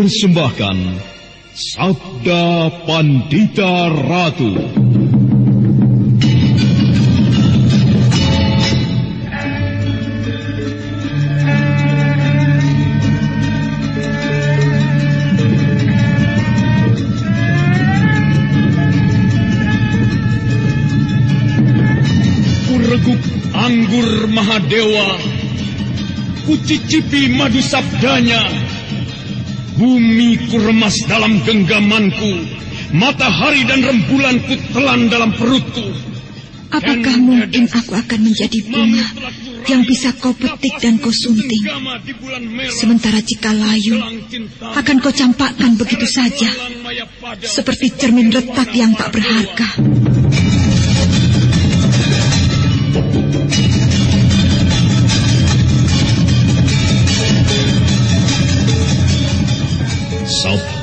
mempersembahkan Sabda Pandita Ratu. Kureguk anggur Mahadewa kucicipi madu sabdanya. Bumi ku remas dalam genggamanku, matahari dan rembulan ku telan dalam perutku. Apakah mungkin aku akan menjadi bunga yang bisa kau petik dan kau sunting? Sementara jika layu, akan kau campakkan begitu saja, seperti cermin retak yang tak berharga.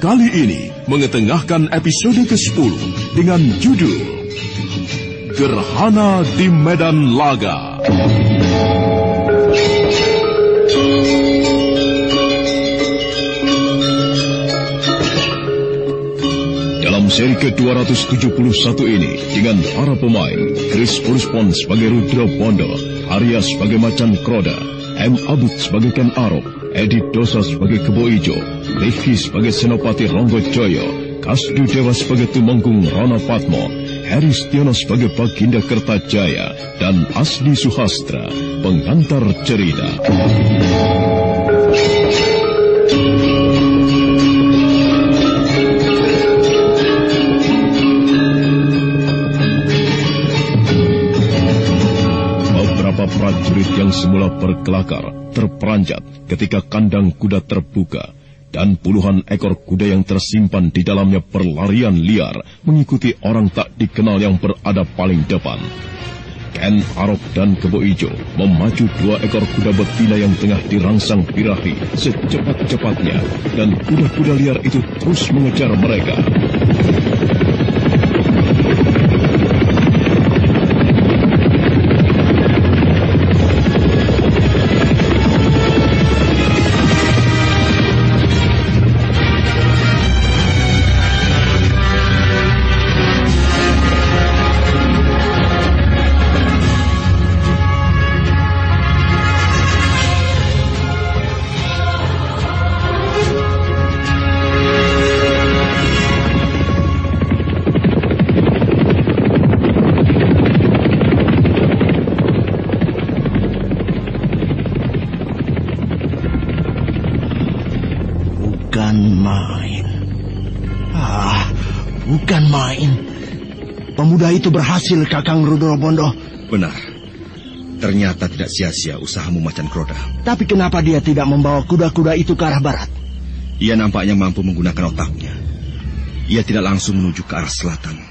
Kali ini mengetengahkan episode ke-10 dengan judul Gerhana di Medan Laga. Dalam seri ke-271 ini dengan para pemain Chris Purspon sebagai Rudra Bondo, Arya sebagai Macan Kroda, M. Abud sebagai Ken Arok, Edi Dosa sebagai Kebo Ijo, Rifki sebagai Senopati Ronggo Joyo, Kasdu Dewa sebagai Tumenggung Rana Patmo, Heri Stiono sebagai Baginda Kertajaya, dan Asdi Suhastra, pengantar cerita. Beberapa prajurit yang semula berkelakar terperanjat ketika kandang kuda terbuka dan puluhan ekor kuda yang tersimpan di dalamnya berlarian liar mengikuti orang tak dikenal yang berada paling depan. Ken Arok dan Kebo Ijo memacu dua ekor kuda betina yang tengah dirangsang birahi secepat-cepatnya dan kuda-kuda liar itu terus mengejar mereka. Pemuda itu berhasil, Kakang Rudro Bondo. Benar. Ternyata tidak sia-sia usahamu macan kroda. Tapi kenapa dia tidak membawa kuda-kuda itu ke arah barat? Ia nampaknya mampu menggunakan otaknya. Ia tidak langsung menuju ke arah selatan,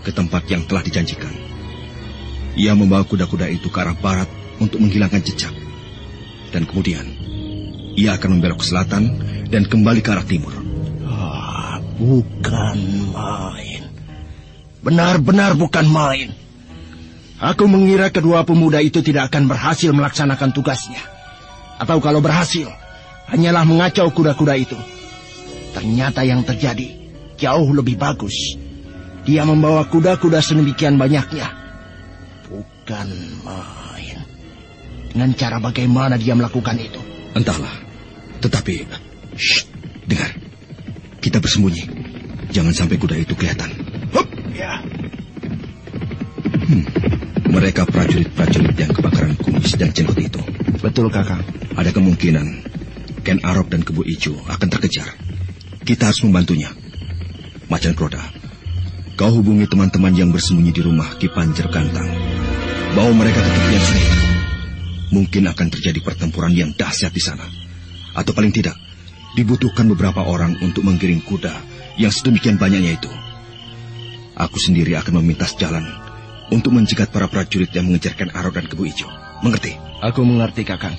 ke tempat yang telah dijanjikan. Ia membawa kuda-kuda itu ke arah barat untuk menghilangkan jejak. Dan kemudian, ia akan membelok ke selatan dan kembali ke arah timur. Ah, bukan main. Benar-benar bukan main. Aku mengira kedua pemuda itu tidak akan berhasil melaksanakan tugasnya. Atau kalau berhasil, hanyalah mengacau kuda-kuda itu. Ternyata yang terjadi jauh lebih bagus. Dia membawa kuda-kuda sedemikian banyaknya. Bukan main. Dengan cara bagaimana dia melakukan itu? Entahlah. Tetapi, shh, dengar. Kita bersembunyi. Jangan sampai kuda itu kelihatan. Ya. Hmm, mereka prajurit-prajurit yang kebakaran kumis dan jenggot itu. Betul, Kakak. Ada kemungkinan Ken Arok dan Kebu Ijo akan terkejar. Kita harus membantunya. Macan Kroda, kau hubungi teman-teman yang bersembunyi di rumah Ki Panjer Kantang. Bawa mereka ke tepian sungai. Mungkin akan terjadi pertempuran yang dahsyat di sana. Atau paling tidak, dibutuhkan beberapa orang untuk menggiring kuda yang sedemikian banyaknya itu. Aku sendiri akan memintas jalan untuk mencegat para prajurit yang mengejarkan Arok dan Kebu Ijo. Mengerti? Aku mengerti, Kakang.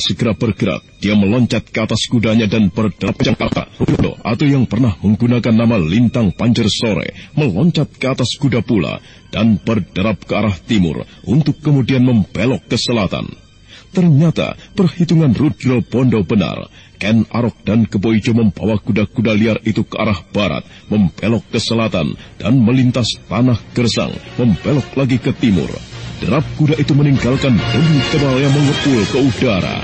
Segera bergerak. Dia meloncat ke atas kudanya dan berderap kakak. Rudo atau yang pernah menggunakan nama Lintang Panjer Sore meloncat ke atas kuda pula dan berderap ke arah timur untuk kemudian membelok ke selatan. Ternyata perhitungan Rudro Bondo benar. Ken Arok dan Keboijo membawa kuda-kuda liar itu ke arah barat, membelok ke selatan, dan melintas tanah gersang, membelok lagi ke timur. Derap kuda itu meninggalkan debu tebal yang mengepul ke udara.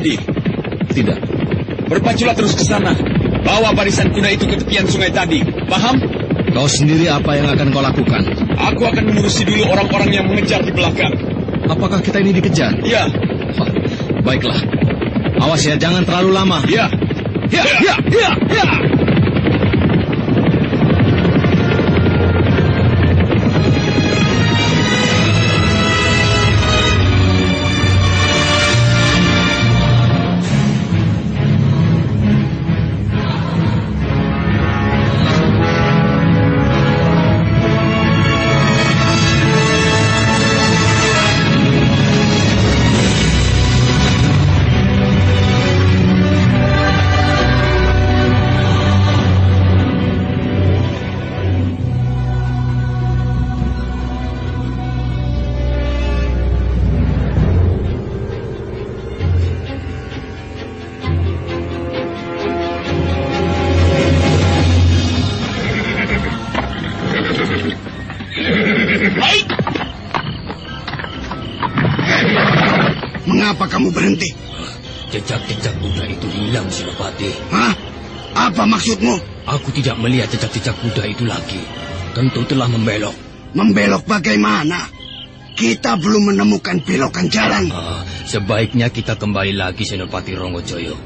Tadi. Tidak. Berpaculah terus ke sana. Bawa barisan kuda itu ke tepian sungai tadi. Paham? Kau sendiri apa yang akan kau lakukan? Aku akan mengurusi dulu orang-orang yang mengejar di belakang. Apakah kita ini dikejar? Ya, Wah, baiklah. Awas ya, jangan terlalu lama. ya. Ya, ya, ya, ya. Kenapa maksudmu? Aku tidak melihat jejak-jejak kuda itu lagi. Tentu telah membelok. Membelok bagaimana? Kita belum menemukan belokan jalan. Ah, sebaiknya kita kembali lagi, Senopati Rongojoyo.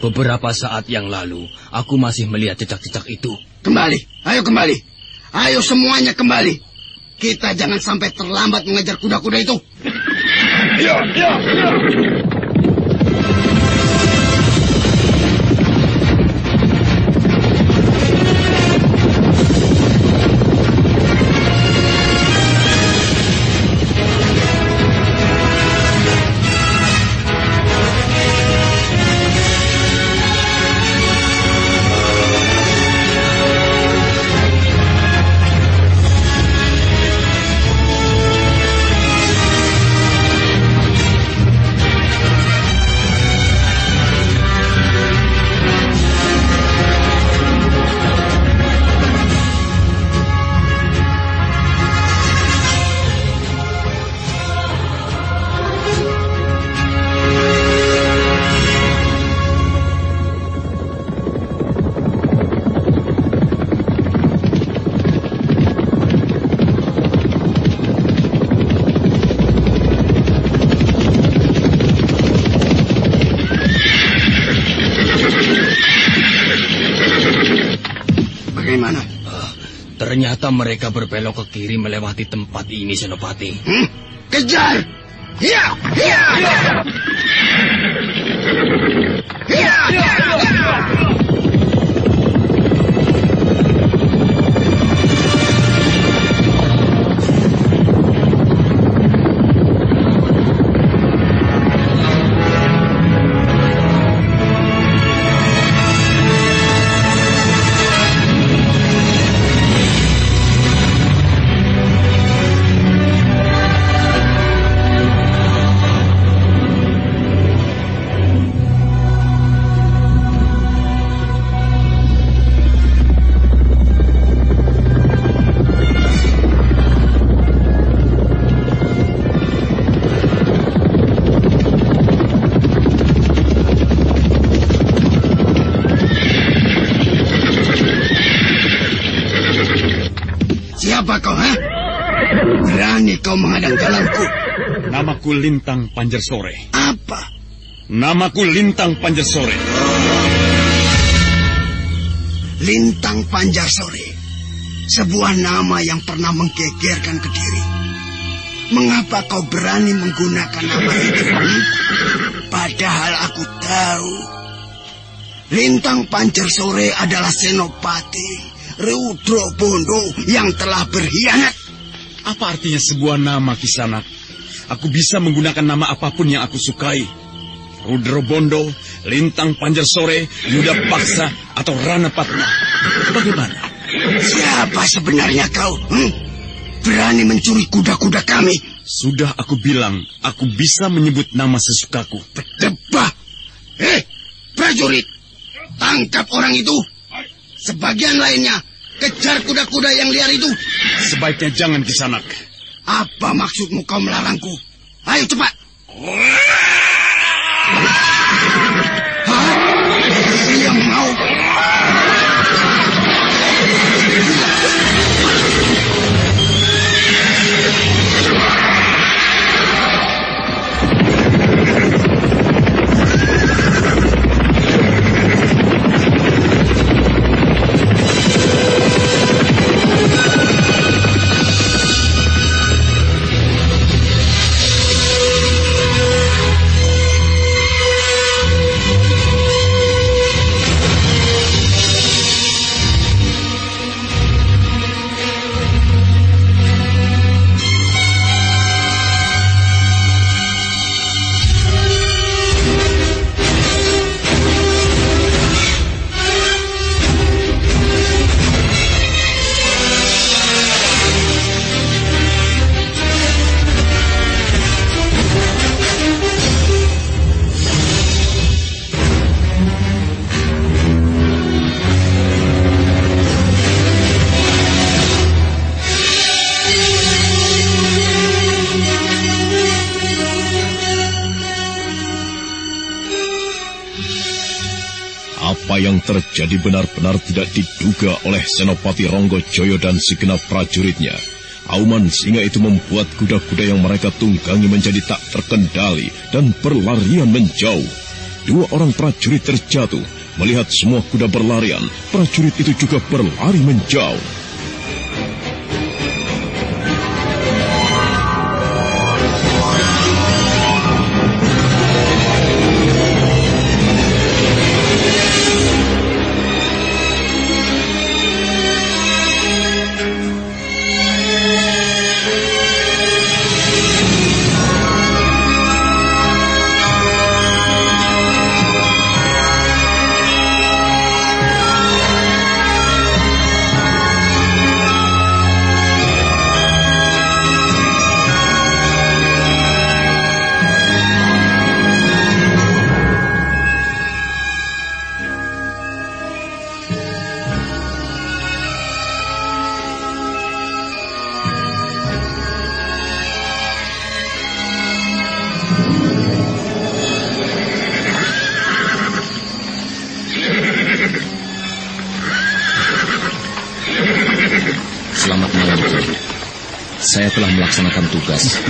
Beberapa saat yang lalu, aku masih melihat jejak-jejak itu. Kembali, ayo kembali. Ayo semuanya kembali. Kita jangan sampai terlambat mengejar kuda-kuda itu. Ya, ya, ya. Mereka berbelok ke kiri melewati tempat ini, Senopati. Hmm? Kejar! Ya! Ya! Namaku Lintang Panjersore. Apa? Namaku Lintang Panjersore. Lintang Panjar Sore. Sebuah nama yang pernah menggegerkan Kediri. Mengapa kau berani menggunakan nama itu? Padahal aku tahu. Lintang Panjar Sore adalah senopati Rudro Bondo yang telah berkhianat. Apa artinya sebuah nama kisanak? Aku bisa menggunakan nama apa pun yang aku sukai. Rudro Bondo, Lintang Panjersore, Yuda Paksa, atau Rana Patna. Bagaimana? Siapa sebenarnya kau? Hmm? Berani mencuri kuda-kuda kami? Sudah aku bilang, aku bisa menyebut nama sesukaku. Berdebah. Eh, prajurit. Tangkap orang itu. Sebagian lainnya, kejar kuda-kuda yang liar itu. Sebaiknya jangan kisanak. Apa maksudmu kau melarangku? Ayo cepat. Hah? Yang mau terjadi benar-benar tidak diduga oleh Senopati Ronggo Joyo dan segenap prajuritnya. Auman singa itu membuat kuda-kuda yang mereka tunggangi menjadi tak terkendali dan berlarian menjauh. Dua orang prajurit terjatuh. Melihat semua kuda berlarian, prajurit itu juga berlari menjauh.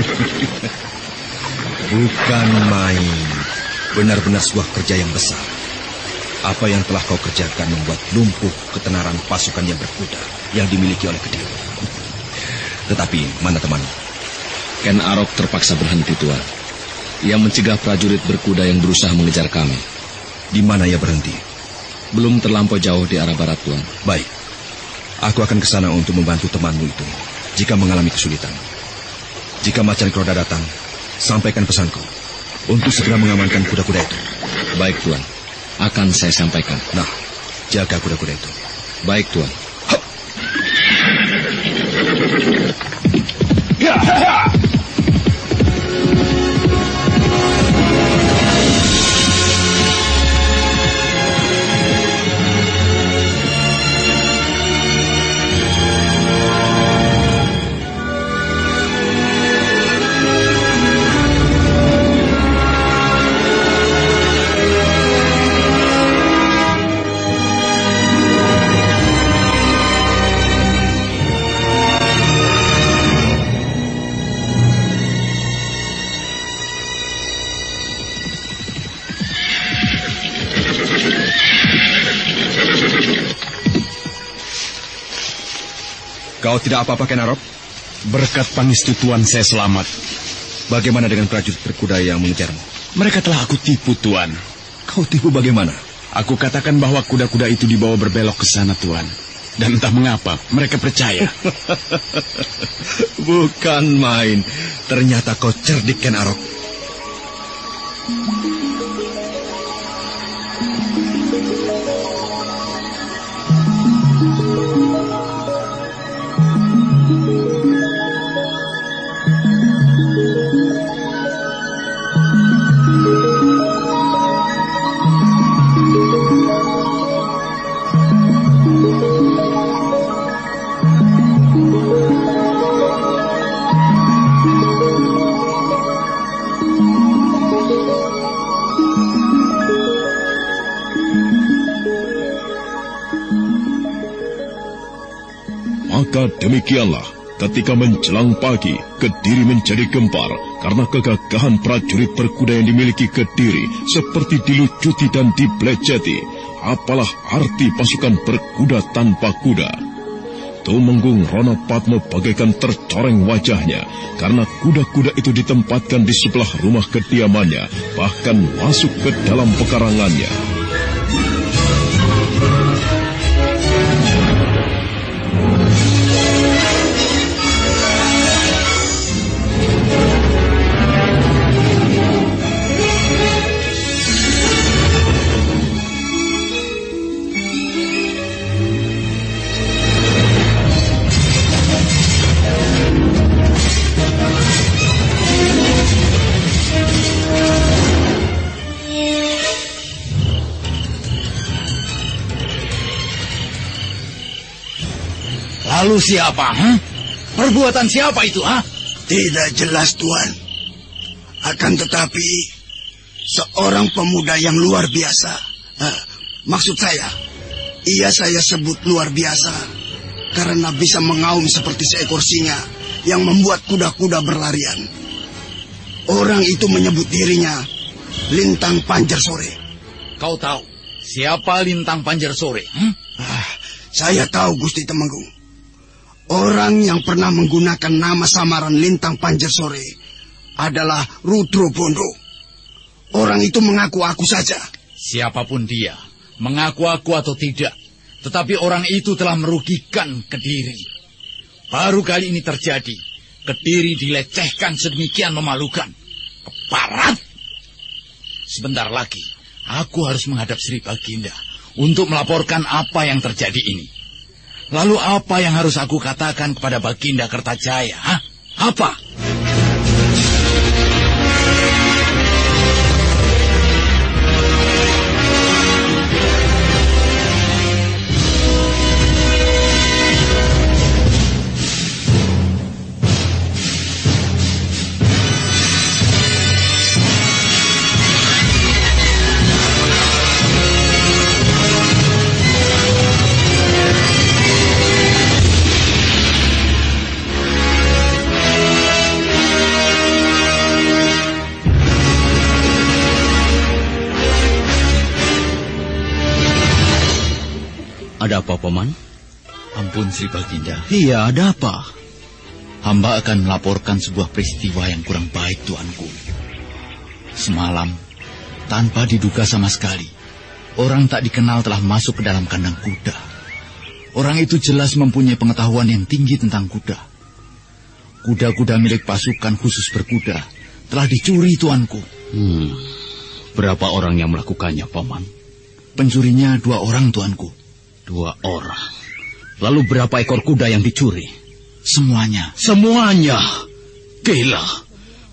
Bukan main. Benar-benar sebuah kerja yang besar. Apa yang telah kau kerjakan membuat lumpuh ketenaran pasukan yang berkuda yang dimiliki oleh Kediri. Tetapi, mana teman? Ken Arok terpaksa berhenti, Tuan. Ia mencegah prajurit berkuda yang berusaha mengejar kami. Di mana ia berhenti? Belum terlampau jauh di arah barat, Tuan. Baik. Aku akan ke sana untuk membantu temanmu itu jika mengalami kesulitan. Jika macan Kroda datang, sampaikan pesanku untuk segera mengamankan kuda-kuda itu. Baik, Tuan. Akan saya sampaikan. Nah, jaga kuda-kuda itu. Baik, Tuan. Kau tidak apa-apa, Ken Arok? Berkat pangestu Tuan saya selamat. Bagaimana dengan prajurit berkuda yang mengejarmu? Mereka telah aku tipu, Tuan. Kau tipu bagaimana? Aku katakan bahwa kuda-kuda itu dibawa berbelok ke sana, Tuan. Dan entah mengapa, mereka percaya. Bukan main. Ternyata kau cerdik, Ken Arok. Demikianlah, ketika menjelang pagi, Kediri menjadi gempar karena kegagahan prajurit berkuda yang dimiliki Kediri seperti dilucuti dan dibleceti. Apalah arti pasukan berkuda tanpa kuda? Tumenggung Rono Patmo bagaikan tercoreng wajahnya karena kuda-kuda itu ditempatkan di sebelah rumah kediamannya, bahkan masuk ke dalam pekarangannya. Lalu siapa? Huh? Perbuatan siapa itu? Ha? Tidak jelas, Tuan. Akan tetapi, seorang pemuda yang luar biasa. Maksud saya, ia saya sebut luar biasa karena bisa mengaum seperti seekor singa yang membuat kuda-kuda berlarian. Orang itu menyebut dirinya Lintang Panjer Sore. Kau tahu siapa Lintang Panjer Sore? Hmm? Ah, saya tahu Gusti Temenggung. Orang yang pernah menggunakan nama samaran Lintang Panjer Sore adalah Rudro Bondo. Orang itu mengaku aku saja. Siapa pun dia, mengaku-aku atau tidak, tetapi orang itu telah merugikan Kediri. Baru kali ini terjadi, Kediri dilecehkan sedemikian memalukan. Keparat! Sebentar lagi, aku harus menghadap Sri Baginda untuk melaporkan apa yang terjadi ini. Lalu apa yang harus aku katakan kepada Baginda Kertajaya? Hah? Apa? Ampun, Sri Baginda. Iya, ada apa? Hamba akan melaporkan sebuah peristiwa yang kurang baik, Tuanku. Semalam, tanpa diduga sama sekali, orang tak dikenal telah masuk ke dalam kandang kuda. Orang itu jelas mempunyai pengetahuan yang tinggi tentang kuda. Kuda-kuda milik pasukan khusus berkuda telah dicuri, Tuanku. Hmm. Berapa orang yang melakukannya, Paman? Pencurinya dua orang, Tuanku. Dua orang. Lalu berapa ekor kuda yang dicuri? Semuanya. Semuanya. Gila.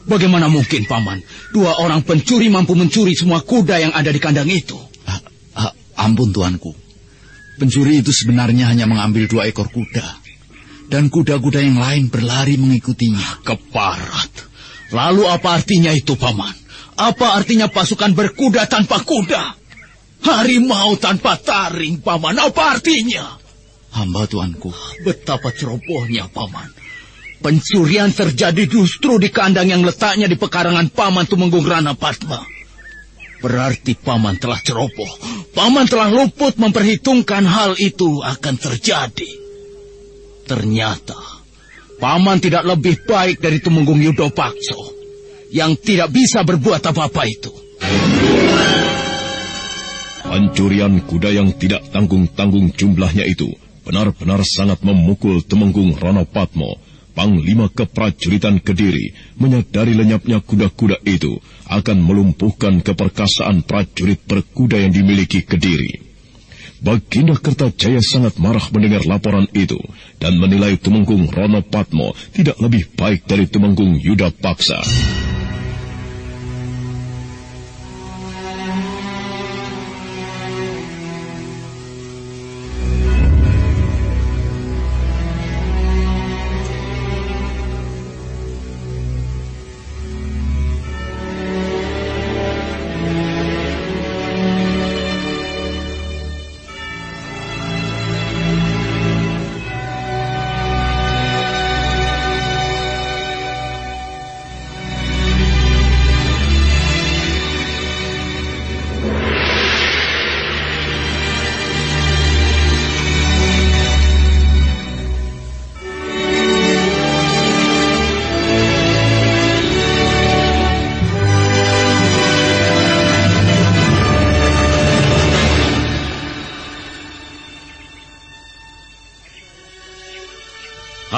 Bagaimana mungkin, Paman? Dua orang pencuri mampu mencuri semua kuda yang ada di kandang itu. Ah, ah, ampun, Tuanku. Pencuri itu sebenarnya hanya mengambil dua ekor kuda. Dan kuda-kuda yang lain berlari mengikutinya. Keparat. Lalu apa artinya itu, Paman? Apa artinya pasukan berkuda tanpa kuda? Harimau tanpa taring, Paman. Apa artinya? Hamba tuanku. Betapa cerobohnya, Paman. Pencurian terjadi justru di kandang yang letaknya di pekarangan Paman Tumenggung Rana Padma. Berarti Paman telah ceroboh. Paman telah luput memperhitungkan hal itu akan terjadi. Ternyata, Paman tidak lebih baik dari Tumenggung Yudo Pakso. Yang tidak bisa berbuat apa-apa itu. Pencurian kuda yang tidak tanggung-tanggung jumlahnya itu benar-benar sangat memukul Temenggung Ranopatmo, Panglima Keprajuritan Kediri, menyadari lenyapnya kuda-kuda itu akan melumpuhkan keperkasaan prajurit berkuda yang dimiliki Kediri. Baginda Kertajaya sangat marah mendengar laporan itu dan menilai Tumenggung Ranopatmo tidak lebih baik dari Tumenggung Yuda Paksa.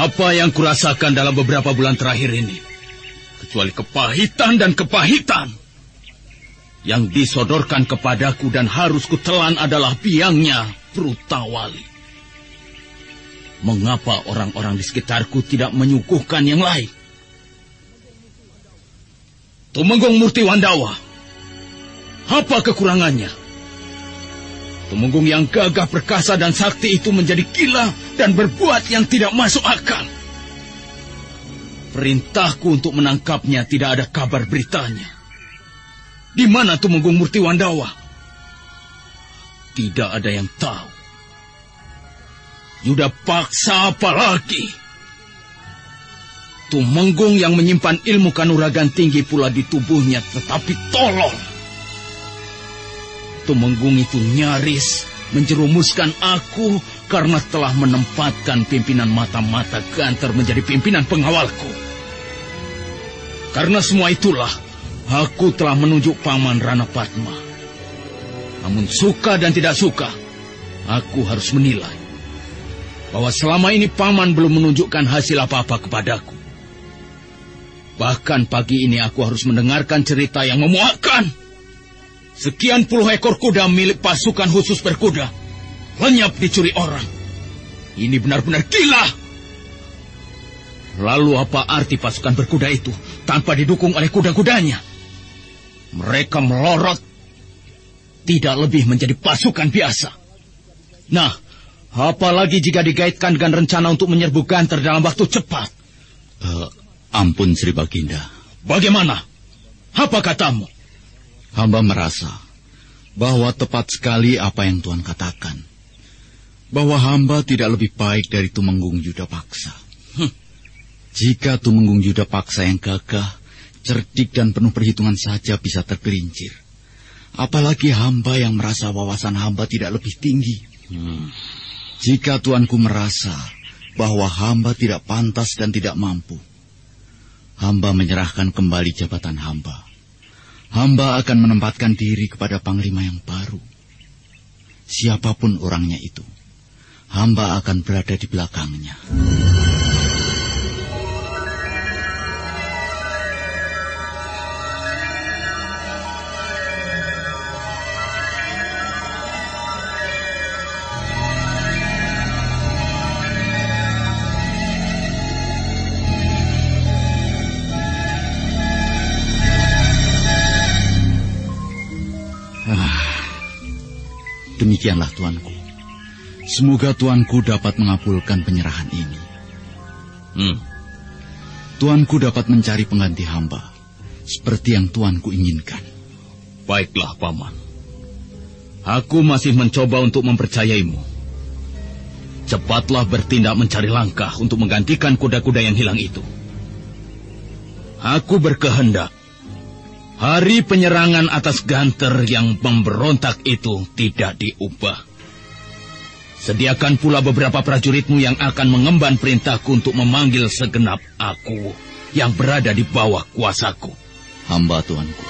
Apa yang kurasakan dalam beberapa bulan terakhir ini? Kecuali kepahitan dan kepahitan. Yang disodorkan kepadaku dan harus kutelan adalah biangnya Prutawali. Mengapa orang-orang di sekitarku tidak menyuguhkan yang lain? Tumenggung Murti Wandawa. Apa kekurangannya? Tumenggung yang gagah perkasa dan sakti itu menjadi gila dan berbuat yang tidak masuk akal. Perintahku untuk menangkapnya tidak ada kabar beritanya. Di mana Tumenggung Murti Wandawa? tidak ada yang tahu. Yuda paksa apa lagi? Tumenggung yang menyimpan ilmu kanuragan tinggi pula di tubuhnya tetapi tolol. Tumenggung itu nyaris menjerumuskan aku karena telah menempatkan pimpinan mata-mata Ganter menjadi pimpinan pengawalku. Karena semua itulah, aku telah menunjuk Paman Rana Padma. Namun suka dan tidak suka, aku harus menilai bahwa selama ini Paman belum menunjukkan hasil apa-apa kepadaku. Bahkan pagi ini aku harus mendengarkan cerita yang memuakkan. Sekian puluh ekor kuda milik pasukan khusus berkuda lenyap dicuri orang. Ini benar-benar gila. Lalu apa arti pasukan berkuda itu tanpa didukung oleh kuda-kudanya? Mereka melorot, tidak lebih menjadi pasukan biasa. Nah, apalagi jika digaitkan dengan rencana untuk menyerbu Ganter dalam waktu cepat? Uh, ampun Sri Baginda. Bagaimana? Apa katamu? Hamba merasa bahwa tepat sekali apa yang Tuhan katakan. Bahwa hamba tidak lebih baik dari Tumenggung Yuda Paksa. Hm. Jika Tumenggung Yuda Paksa yang gagah, cerdik dan penuh perhitungan saja bisa tergelincir. Apalagi hamba yang merasa wawasan hamba tidak lebih tinggi. Hmm. Jika tuanku merasa bahwa hamba tidak pantas dan tidak mampu, hamba menyerahkan kembali jabatan hamba hamba akan menempatkan diri kepada panglima yang baru. Siapa pun orangnya itu, hamba akan berada di belakangnya. Demikianlah tuanku. Semoga tuanku dapat mengabulkan penyerahan ini. Hmm. Tuanku dapat mencari pengganti hamba, seperti yang tuanku inginkan. Baiklah, Paman. Aku masih mencoba untuk mempercayaimu. Cepatlah bertindak mencari langkah untuk menggantikan kuda-kuda yang hilang itu. Aku berkehendak Hari penyerangan atas Ganter yang memberontak itu tidak diubah. Sediakan pula beberapa prajuritmu yang akan mengemban perintahku untuk memanggil segenap aku yang berada di bawah kuasaku. Hamba Tuanku.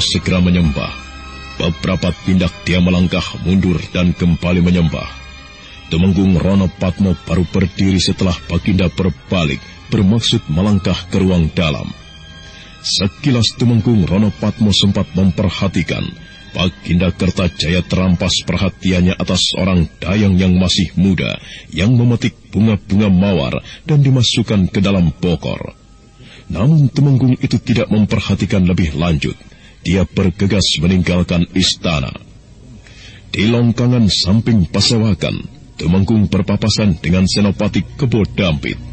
Segera menyembah. Beberapa tindak dia melangkah mundur dan kembali menyembah. Temenggung Rono Patmo baru berdiri setelah Baginda berbalik bermaksud melangkah ke ruang dalam. Sekilas Temenggung Rono Patmo sempat memperhatikan Baginda Kertajaya terampas perhatiannya atas orang dayang yang masih muda yang memetik bunga-bunga mawar dan dimasukkan ke dalam bokor. Namun Temenggung itu tidak memperhatikan lebih lanjut. Dia bergegas meninggalkan istana. Di longkangan samping pasewakan, Tumenggung berpapasan dengan Senopati Kebo Dampit.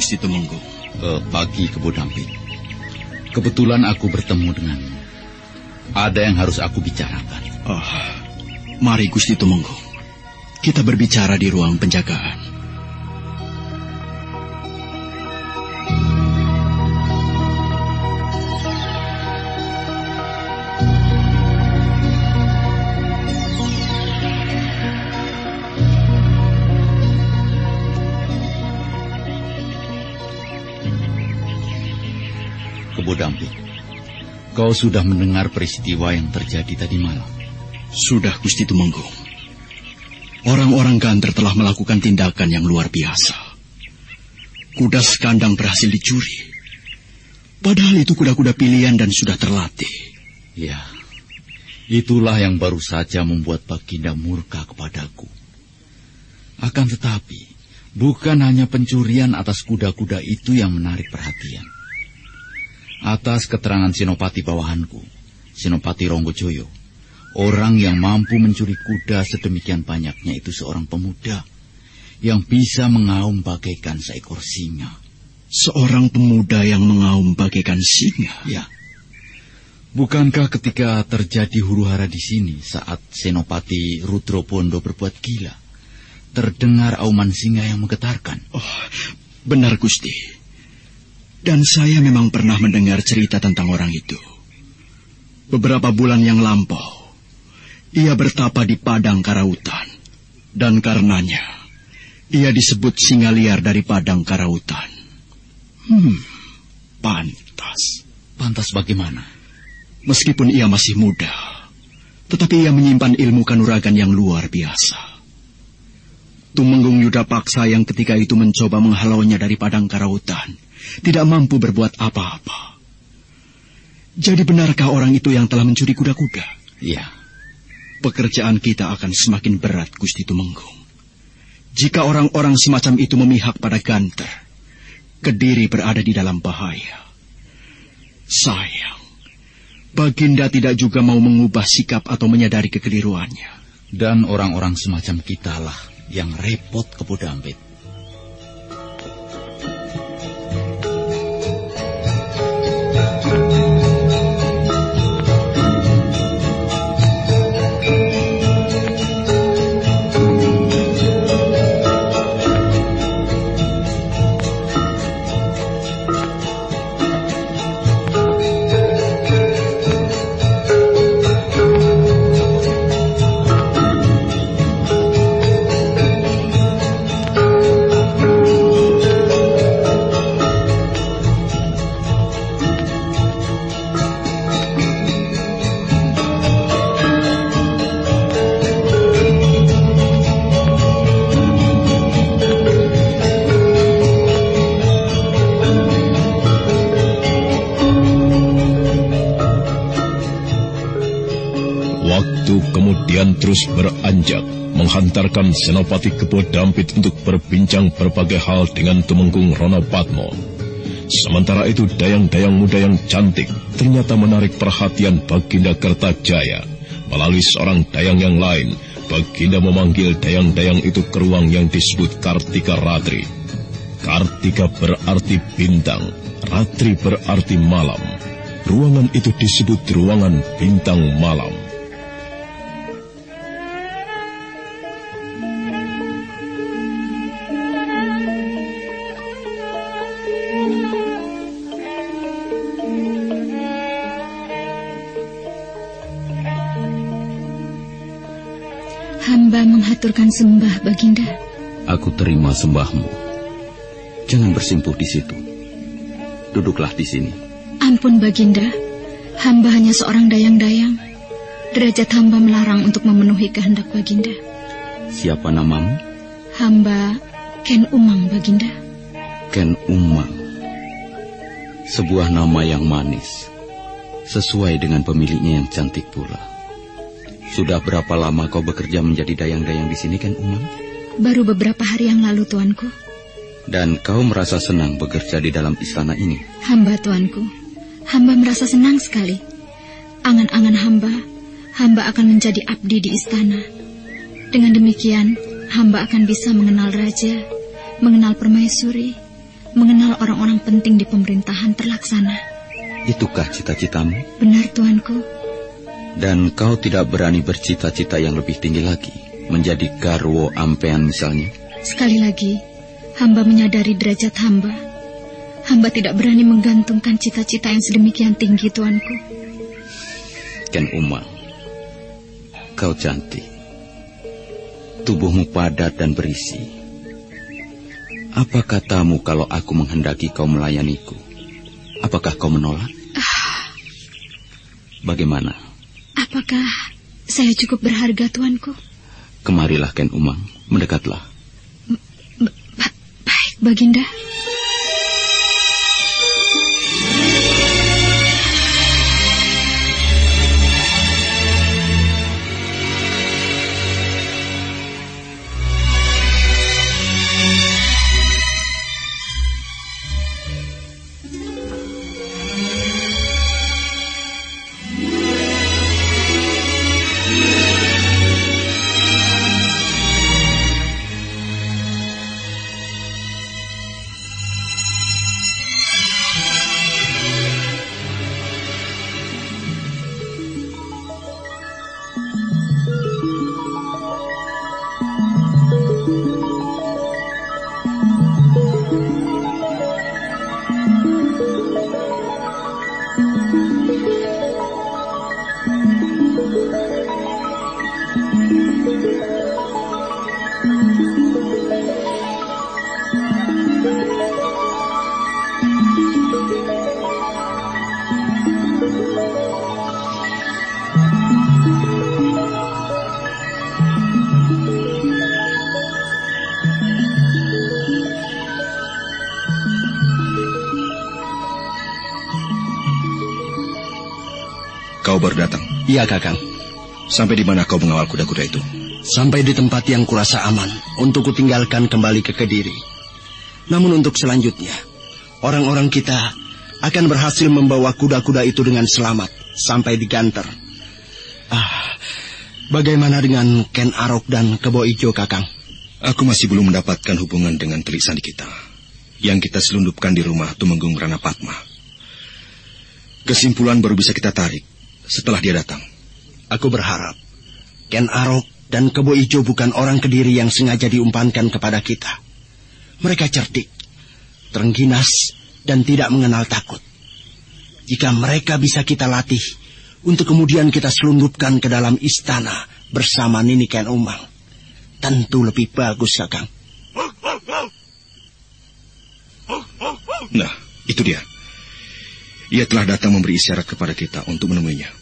Gusti Tumenggung. Uh, pagi, Kebo Dampit. Kebetulan aku bertemu denganmu. Ada yang harus aku bicarakan. Oh, mari Gusti Tumenggung. Kita berbicara di ruang penjagaan. Kebo Dampit, kau sudah mendengar peristiwa yang terjadi tadi malam? Sudah, Gusti Tumenggung. Orang-orang Ganter telah melakukan tindakan yang luar biasa. Kuda sekandang berhasil dicuri. Padahal itu kuda-kuda pilihan dan sudah terlatih. Ya, itulah yang baru saja membuat Baginda murka kepadaku. Akan tetapi, bukan hanya pencurian atas kuda-kuda itu yang menarik perhatian. Atas keterangan Sinopati bawahanku, Sinopati Ronggojoyo, orang yang mampu mencuri kuda sedemikian banyaknya itu seorang pemuda yang bisa mengaum bagaikan seekor singa. Seorang pemuda yang mengaum bagaikan singa? Ya. Bukankah ketika terjadi huru hara di sini saat Senopati Rudro Bondo berbuat gila, terdengar auman singa yang menggetarkan? Oh, benar Gusti. Dan saya memang pernah mendengar cerita tentang orang itu. Beberapa bulan yang lampau, ia bertapa di padang karautan. Dan karenanya, ia disebut singa liar dari padang karautan. Hmm, pantas. Pantas bagaimana? Meskipun ia masih muda, tetapi ia menyimpan ilmu kanuragan yang luar biasa. Tumenggung Yuda Paksa yang ketika itu mencoba menghalaunya dari padang karautan, tidak mampu berbuat apa-apa. Jadi benarkah orang itu yang telah mencuri kuda-kuda? Iya. Pekerjaan kita akan semakin berat, Gusti Tumenggung. Jika orang-orang semacam itu memihak pada Ganter, Kediri berada di dalam bahaya. Sayang, Baginda tidak juga mau mengubah sikap atau menyadari kekeliruannya. Dan orang-orang semacam kitalah yang repot ke Kemudian terus beranjak, menghantarkan Senopati Kebo Dampit untuk berbincang berbagai hal dengan Tumenggung Rono Padmo. Sementara itu dayang-dayang muda yang cantik ternyata menarik perhatian Baginda Kertajaya. Melalui seorang dayang yang lain, Baginda memanggil dayang-dayang itu ke ruang yang disebut Kartika Ratri. Kartika berarti bintang, Ratri berarti malam. Ruangan itu disebut ruangan bintang malam. Mengaturkan sembah, Baginda. Aku terima sembahmu. Jangan bersimpuh di situ. Duduklah di sini. Ampun, Baginda. Hamba hanya seorang dayang-dayang. Derajat hamba melarang untuk memenuhi kehendak Baginda. Siapa namamu? Hamba Ken Umang, Baginda. Ken Umang. Sebuah nama yang manis. Sesuai dengan pemiliknya yang cantik pula. Sudah berapa lama kau bekerja menjadi dayang-dayang di sini kan, Umang? Baru beberapa hari yang lalu, Tuanku. Dan kau merasa senang bekerja di dalam istana ini? Hamba, Tuanku. Hamba merasa senang sekali. Angan-angan hamba, hamba akan menjadi abdi di istana. Dengan demikian, hamba akan bisa mengenal raja, mengenal permaisuri, mengenal orang-orang penting di pemerintahan terlaksana. Itukah cita-citamu? Benar, Tuanku. Dan kau tidak berani bercita-cita yang lebih tinggi lagi, menjadi garwo ampean misalnya? Sekali lagi, hamba menyadari derajat hamba. Hamba tidak berani menggantungkan cita-cita yang sedemikian tinggi, tuanku. Ken Umang, kau cantik. Tubuhmu padat dan berisi. Apa katamu kalau aku menghendaki kau melayaniku? Apakah kau menolak? Ah. Bagaimana? Apakah saya cukup berharga, tuanku? Kemarilah, Ken Umang. Mendekatlah. Ba baik, Baginda. Iya, Kakang. Sampai di mana kau mengawal kuda-kuda itu? Sampai di tempat yang kurasa aman untuk kutinggalkan kembali ke Kediri. Namun untuk selanjutnya, orang-orang kita akan berhasil membawa kuda-kuda itu dengan selamat sampai di Ganter. Ah, bagaimana dengan Ken Arok dan Kebo Ijo, Kakang? Aku masih belum mendapatkan hubungan dengan telik sandi kita. Yang kita selundupkan di rumah Tumenggung Rana Patma. Kesimpulan baru bisa kita tarik setelah dia datang. Aku berharap Ken Arok dan Kebo Ijo bukan orang kediri yang sengaja diumpankan kepada kita. Mereka cerdik, terengginas, dan tidak mengenal takut. Jika mereka bisa kita latih, untuk kemudian kita selundupkan ke dalam istana bersama Nini Ken Umang, tentu lebih bagus, Kakang. Nah, itu dia. Ia telah datang memberi isyarat kepada kita untuk menemuinya.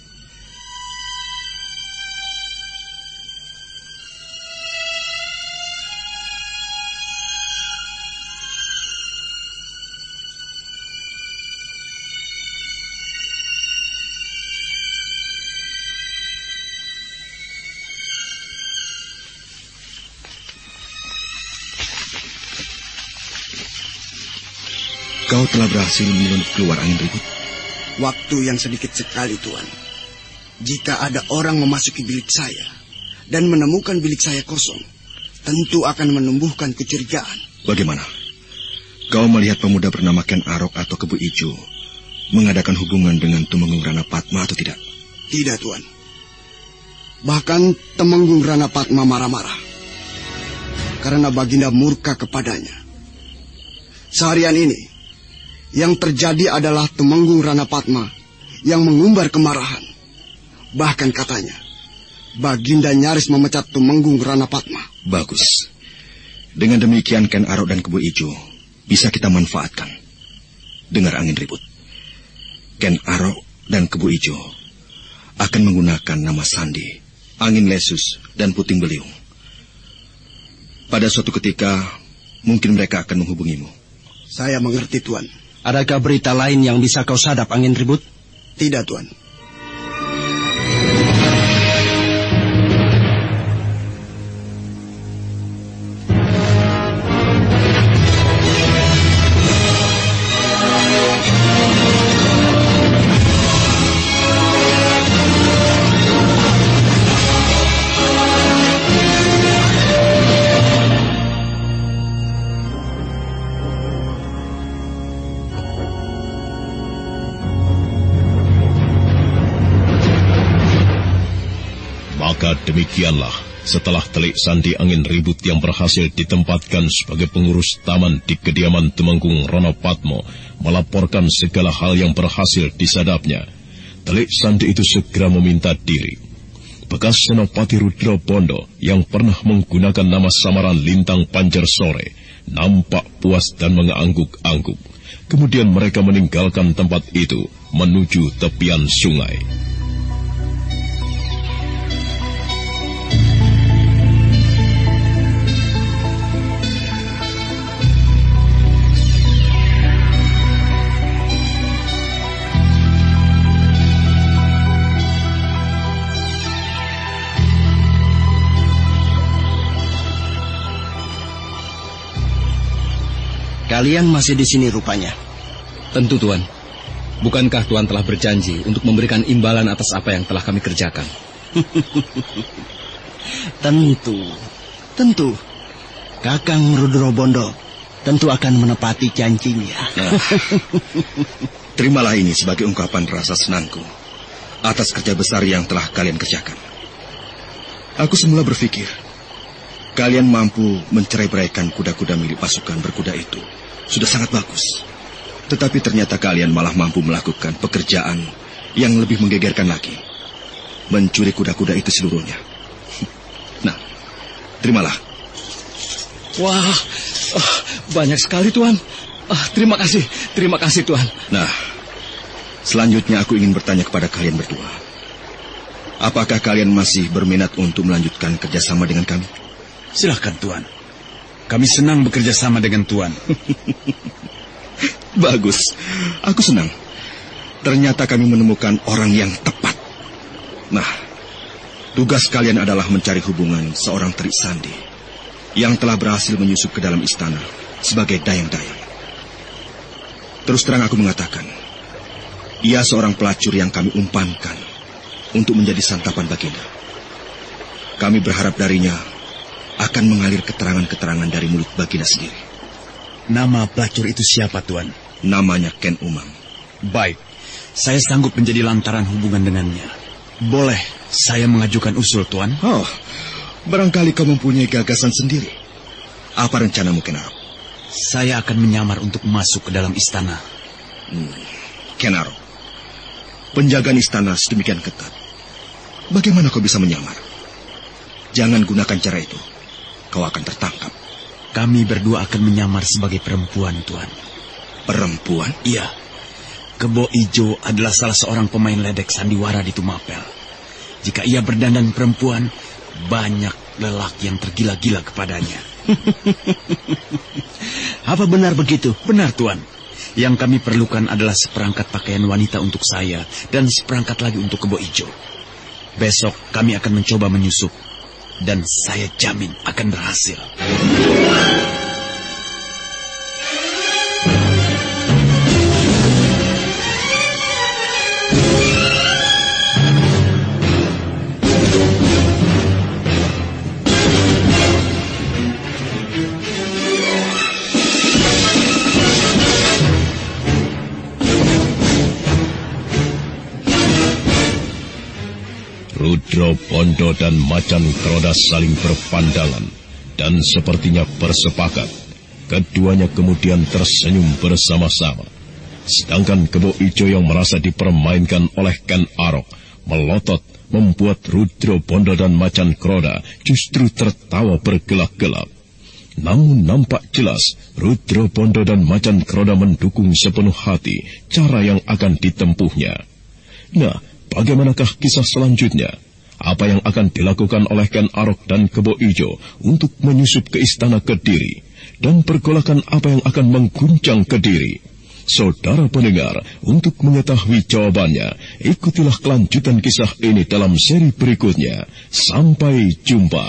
Telah berhasil menyelundup keluar angin ribut? Waktu yang sedikit sekali, Tuan. Jika ada orang memasuki bilik saya dan menemukan bilik saya kosong, tentu akan menumbuhkan kecurigaan. Bagaimana? Kau melihat pemuda bernama Ken Arok atau Kebu Ijo mengadakan hubungan dengan Tumenggung Rana Patma atau tidak? Tidak, Tuan. Bahkan Temenggung Rana Patma marah-marah. Karena Baginda murka kepadanya. Seharian ini, yang terjadi adalah Temenggung Rana Patma yang mengumbar kemarahan. Bahkan katanya, Baginda nyaris memecat Tumenggung Rana Patma. Bagus. Dengan demikian Ken Arok dan Kebo Ijo bisa kita manfaatkan. Dengar angin ribut. Ken Arok dan Kebo Ijo akan menggunakan nama Sandi, Angin Lesus, dan Puting Beliung. Pada suatu ketika, mungkin mereka akan menghubungimu. Saya mengerti, Tuan. Adakah berita lain yang bisa kau sadap angin ribut? Tidak, Tuan. Demikianlah, setelah telik sandi angin ribut yang berhasil ditempatkan sebagai pengurus taman di kediaman Temenggung Rono Patmo melaporkan segala hal yang berhasil disadapnya, telik sandi itu segera meminta diri. Bekas Senopati Rudra Bondo yang pernah menggunakan nama samaran Lintang Panjer Sore nampak puas dan mengangguk-angguk. Kemudian mereka meninggalkan tempat itu menuju tepian sungai. Kalian masih di sini rupanya. Tentu, Tuan. Bukankah Tuan telah berjanji untuk memberikan imbalan atas apa yang telah kami kerjakan? tentu, tentu. Kakang Rudro Bondo tentu akan menepati janjinya. Nah, terimalah ini sebagai ungkapan rasa senangku atas kerja besar yang telah kalian kerjakan. Aku semula berpikir, kalian mampu mencerai-beraikan kuda-kuda milik pasukan berkuda itu. Sudah sangat bagus. Tetapi ternyata kalian malah mampu melakukan pekerjaan yang lebih menggegerkan lagi. Mencuri kuda-kuda itu seluruhnya. Nah, terimalah. Wah, oh, banyak sekali Tuan. Oh, terima kasih, terima kasih Tuan. Nah, selanjutnya aku ingin bertanya kepada kalian berdua. Apakah kalian masih berminat untuk melanjutkan kerjasama dengan kami? Silahkan Tuan. Kami senang bekerja sama dengan Tuan. Bagus. Aku senang. Ternyata kami menemukan orang yang tepat. Nah, tugas kalian adalah mencari hubungan seorang Trik Sandi yang telah berhasil menyusup ke dalam istana sebagai dayang-dayang. Terus terang aku mengatakan, ia seorang pelacur yang kami umpankan untuk menjadi santapan baginda. Kami berharap darinya akan mengalir keterangan-keterangan dari mulut baginda sendiri. Nama pelacur itu siapa, Tuan? Namanya Ken Umang. Baik, saya sanggup menjadi lantaran hubungan dengannya. Boleh saya mengajukan usul, Tuan? Oh, barangkali kau mempunyai gagasan sendiri. Apa rencanamu, Kenaro? Saya akan menyamar untuk masuk ke dalam istana. Hmm. Kenaro, penjagaan istana sedemikian ketat. Bagaimana kau bisa menyamar? Jangan gunakan cara itu. Kau akan tertangkap. Kami berdua akan menyamar sebagai perempuan, Tuan. Perempuan? Iya. Kebo Ijo adalah salah seorang pemain ledek sandiwara di Tumapel. Jika ia berdandan perempuan, banyak lelaki yang tergila-gila kepadanya. Apa benar begitu? Benar, Tuan. Yang kami perlukan adalah seperangkat pakaian wanita untuk saya dan seperangkat lagi untuk Kebo Ijo. Besok kami akan mencoba menyusup dan saya jamin akan berhasil. Rudro Bondo dan Macan Kroda saling berpandangan dan sepertinya bersepakat. Keduanya kemudian tersenyum bersama-sama. Sedangkan Kebo Ijo yang merasa dipermainkan oleh Ken Arok melotot membuat Rudro Bondo dan Macan Kroda justru tertawa bergelak-gelak. Namun nampak jelas Rudro Bondo dan Macan Kroda mendukung sepenuh hati cara yang akan ditempuhnya. Nah, bagaimanakah kisah selanjutnya? Apa yang akan dilakukan oleh Ken Arok dan Kebo Ijo untuk menyusup ke istana Kediri? Dan pergolakan apa yang akan mengguncang Kediri? Saudara pendengar, untuk mengetahui jawabannya, ikutilah kelanjutan kisah ini dalam seri berikutnya. Sampai jumpa.